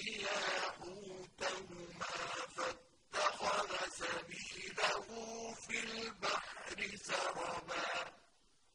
نسيا حوتهما فاتخذ سبيله في البحر سربا.